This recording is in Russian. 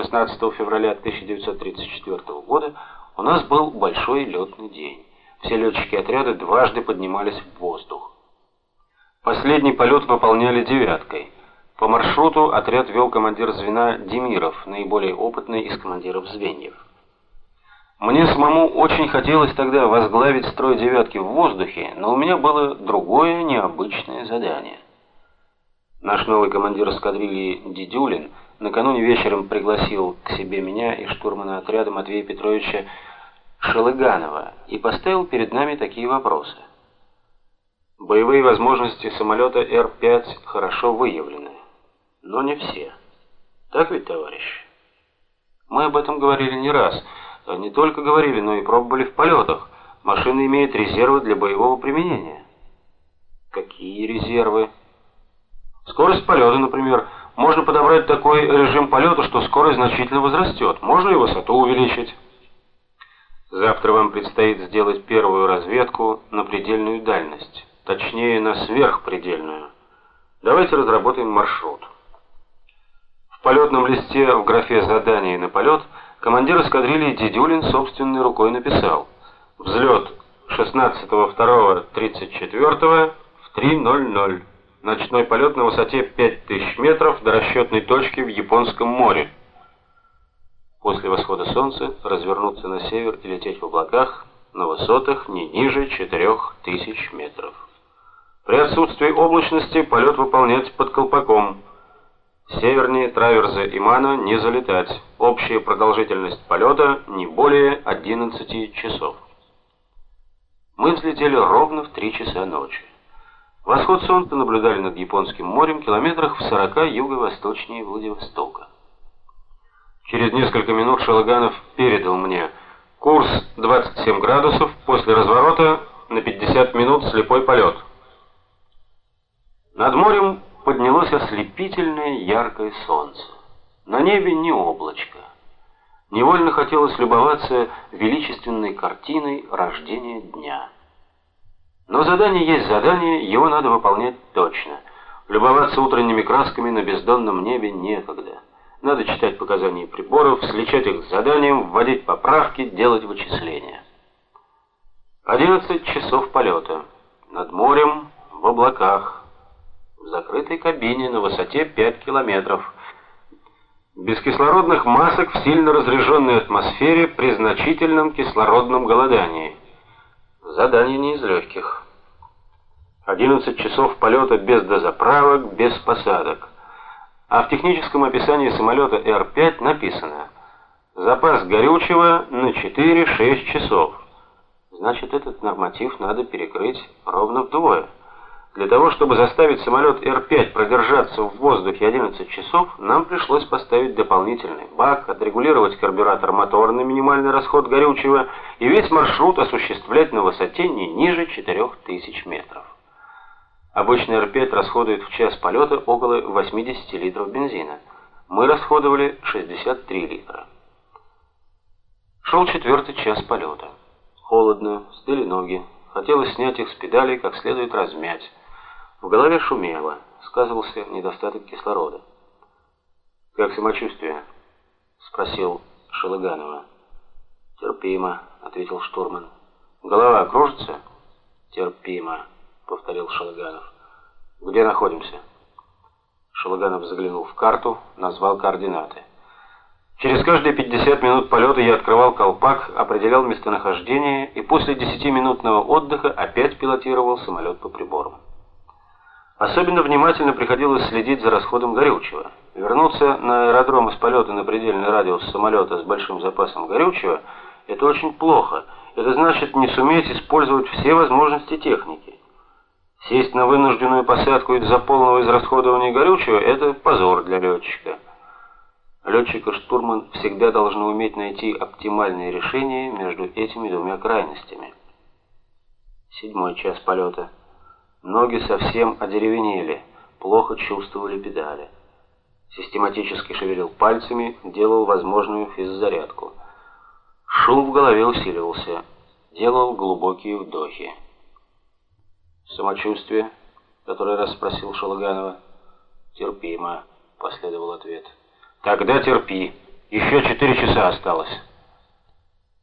16 февраля 1934 года у нас был большой летный день. Все летчики отряда дважды поднимались в воздух. Последний полет выполняли девяткой. По маршруту отряд вел командир звена Демиров, наиболее опытный из командиров звеньев. Мне самому очень хотелось тогда возглавить строй девятки в воздухе, но у меня было другое необычное задание. Наш новый командир эскадрильи Дидюлин накануне вечером пригласил к себе меня и штурмана отряда Матвея Петровича Шелыганова и поставил перед нами такие вопросы. Боевые возможности самолета Р-5 хорошо выявлены, но не все. Так ведь, товарищ? Мы об этом говорили не раз. Не только говорили, но и пробовали в полетах. Машина имеет резервы для боевого применения. Какие резервы? Скорость полета, например. Можно подобрать такой режим полета, что скорость значительно возрастет. Можно и высоту увеличить. Завтра вам предстоит сделать первую разведку на предельную дальность. Точнее, на сверхпредельную. Давайте разработаем маршрут. В полетном листе в графе «Задание на полет» командир эскадрильи Дедюлин собственной рукой написал «Взлет 16.02.34 в 3.00». Ночной полет на высоте 5000 метров до расчетной точки в Японском море. После восхода солнца развернуться на север и лететь в облаках на высотах не ниже 4000 метров. При отсутствии облачности полет выполнять под колпаком. Севернее траверза Имана не залетать. Общая продолжительность полета не более 11 часов. Мы взлетели ровно в 3 часа ночи. Восход солнца наблюдали над Японским морем километрах в 40 юго-восточнее Владивостока. Через несколько минут Шалаганов передал мне курс 27 градусов, после разворота на 50 минут слепой полет. Над морем поднялось ослепительное яркое солнце. На небе не облачко. Невольно хотелось любоваться величественной картиной рождения дня. Но задание есть задание, его надо выполнять точно. Любоваться утренними красками на бездонном небе некогда. Надо читать показания приборов, сличать их с заданием, вводить поправки, делать вычисления. 11 часов полета. Над морем, в облаках, в закрытой кабине на высоте 5 километров. Без кислородных масок в сильно разряженной атмосфере при значительном кислородном голодании. Задание не из легких. 11 часов полета без дозаправок, без посадок. А в техническом описании самолета Р-5 написано «Запас горючего на 4-6 часов». Значит, этот норматив надо перекрыть ровно вдвое. Для того, чтобы заставить самолет Р-5 продержаться в воздухе 11 часов, нам пришлось поставить дополнительный бак, отрегулировать карбюратор мотора на минимальный расход горючего и весь маршрут осуществлять на высоте не ниже 4000 метров. Обычный Р-5 расходует в час полета около 80 литров бензина. Мы расходовали 63 литра. Шел четвертый час полета. Холодно, стыли ноги. Хотелось снять их с педалей, как следует размять. В голове шумело, сказывался недостаток кислорода. «Как самочувствие?» — спросил Шелыганова. «Терпимо», — ответил штурман. «Голова кружится?» «Терпимо», — повторил Шелыганов. «Где находимся?» Шелыганов заглянул в карту, назвал координаты. Через каждые 50 минут полета я открывал колпак, определял местонахождение и после 10-минутного отдыха опять пилотировал самолет по приборам. Особенно внимательно приходилось следить за расходом горючего. Вернуться на аэродром из полета на предельный радиус самолета с большим запасом горючего – это очень плохо. Это значит не суметь использовать все возможности техники. Сесть на вынужденную посадку из-за полного израсходования горючего – это позор для летчика. Летчик и штурман всегда должны уметь найти оптимальное решение между этими двумя крайностями. Седьмой час полета. Ноги совсем одеревенели, плохо чувствовали педали. Систематически шевелил пальцами, делал возможную физзарядку. Шум в голове усиливался, делал глубокие вдохи. «Самочувствие?» — который раз спросил Шалаганова. «Терпимо», — последовал ответ. «Тогда терпи», Еще четыре часа осталось.